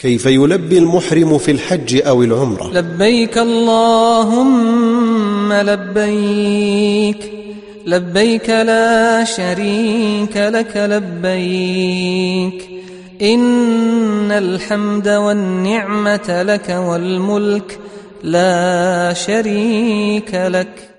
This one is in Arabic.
كيف يلبي المحرم في الحج أو العمرة. لبيك اللهم لبيك لبيك لا شريك لك لبيك. إن الحمد والنعمة لك والملك لا شريك لك.